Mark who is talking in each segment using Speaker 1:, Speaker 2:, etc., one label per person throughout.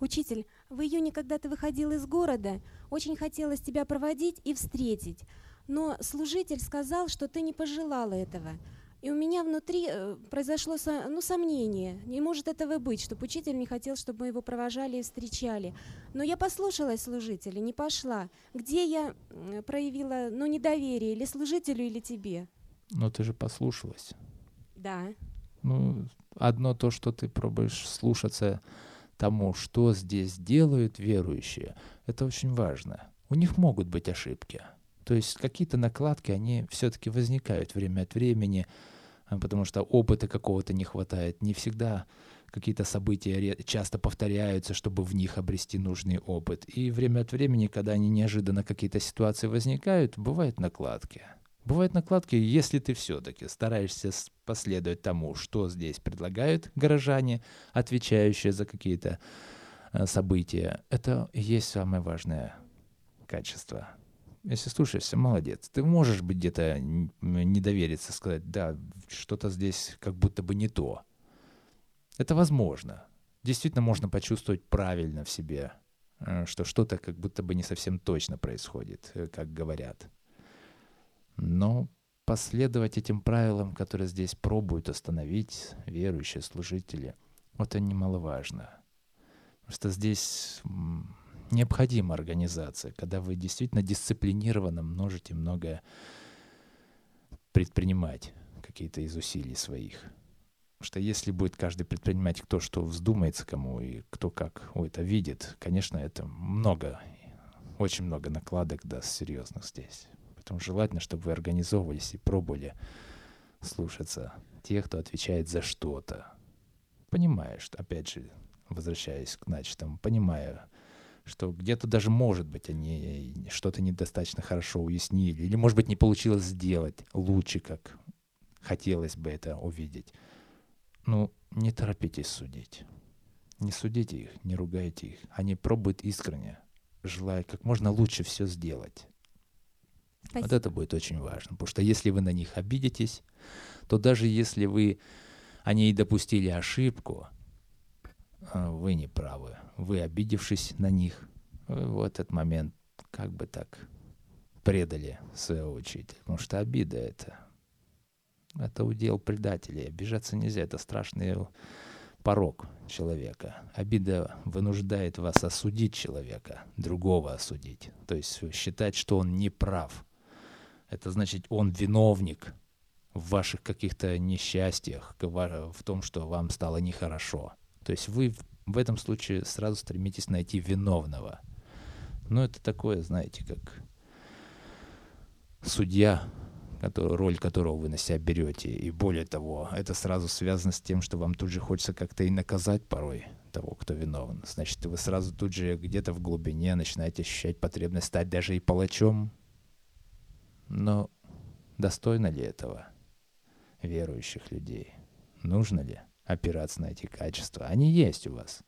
Speaker 1: Учитель, в июне, когда ты выходил из города, очень хотелось тебя проводить и встретить, но служитель сказал, что ты не пожелала этого. И у меня внутри э, произошло ну, сомнение. Не может этого быть, чтобы учитель не хотел, чтобы мы его провожали и встречали. Но я послушалась служителя, не пошла. Где я проявила ну, недоверие, или служителю, или тебе?
Speaker 2: Но ты же послушалась.
Speaker 1: Да.
Speaker 2: Ну, одно то, что ты пробуешь слушаться тому, что здесь делают верующие, это очень важно. У них могут быть ошибки. То есть какие-то накладки, они все-таки возникают время от времени, а, потому что опыта какого-то не хватает. Не всегда какие-то события часто повторяются, чтобы в них обрести нужный опыт. И время от времени, когда они неожиданно какие-то ситуации возникают, бывают накладки. Бывают накладки, если ты все-таки стараешься последовать тому, что здесь предлагают горожане, отвечающие за какие-то а, события. Это и есть самое важное качество если слушаешься, молодец. Ты можешь быть где-то не довериться, сказать, да, что-то здесь как будто бы не то. Это возможно. Действительно можно почувствовать правильно в себе, э, что что-то как будто бы не совсем точно происходит, э, как говорят. Но последовать этим правилам, которые здесь пробуют остановить верующие служители, это немаловажно. Потому что здесь необходима организация, когда вы действительно дисциплинированно можете многое предпринимать, какие-то из усилий своих. Потому что если будет каждый предпринимать кто что вздумается кому и кто как это видит, конечно, это много, очень много накладок даст серьезных здесь. Поэтому желательно, чтобы вы организовывались и пробовали слушаться тех, кто отвечает за что-то. Понимаешь, опять же, возвращаясь к начатому, понимая, что где-то даже, может быть, они что-то недостаточно хорошо уяснили, или, может быть, не получилось сделать лучше, как хотелось бы это увидеть. Ну, не торопитесь судить. Не судите их, не ругайте их. Они пробуют искренне, желая как можно лучше все сделать. Спасибо. Вот это будет очень важно, потому что если вы на них обидитесь, то даже если вы они и допустили ошибку, а, вы не правы. Вы, обидевшись на них, в этот момент как бы так предали своего учителя. Потому что обида это, это удел предателей. Обижаться нельзя, это страшный порог человека. Обида вынуждает вас осудить человека, другого осудить. То есть считать, что он не прав. Это значит, он виновник в ваших каких-то несчастьях, в том, что вам стало нехорошо. То есть вы в этом случае сразу стремитесь найти виновного. Но это такое, знаете, как судья, который, роль которого вы на себя берете. И более того, это сразу связано с тем, что вам тут же хочется как-то и наказать порой того, кто виновен. Значит, вы сразу тут же где-то в глубине начинаете ощущать потребность стать даже и палачом. Но достойно ли этого верующих людей? Нужно ли? опираться на эти качества. Они есть у вас.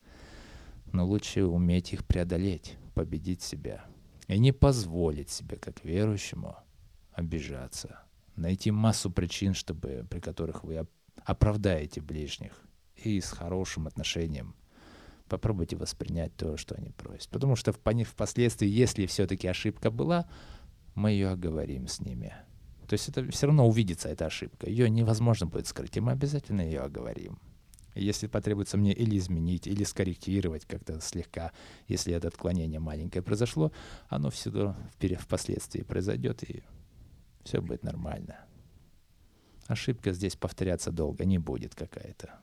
Speaker 2: Но лучше уметь их преодолеть, победить себя. И не позволить себе, как верующему, обижаться. Найти массу причин, чтобы, при которых вы оправдаете ближних. И с хорошим отношением попробуйте воспринять то, что они просят. Потому что впоследствии, если все-таки ошибка была, мы ее оговорим с ними. То есть это все равно увидится, эта ошибка. Ее невозможно будет скрыть, и мы обязательно ее оговорим. Если потребуется мне или изменить, или скорректировать как-то слегка, если это отклонение маленькое произошло, оно всегда впоследствии произойдет, и все будет нормально. Ошибка здесь повторяться долго не будет какая-то.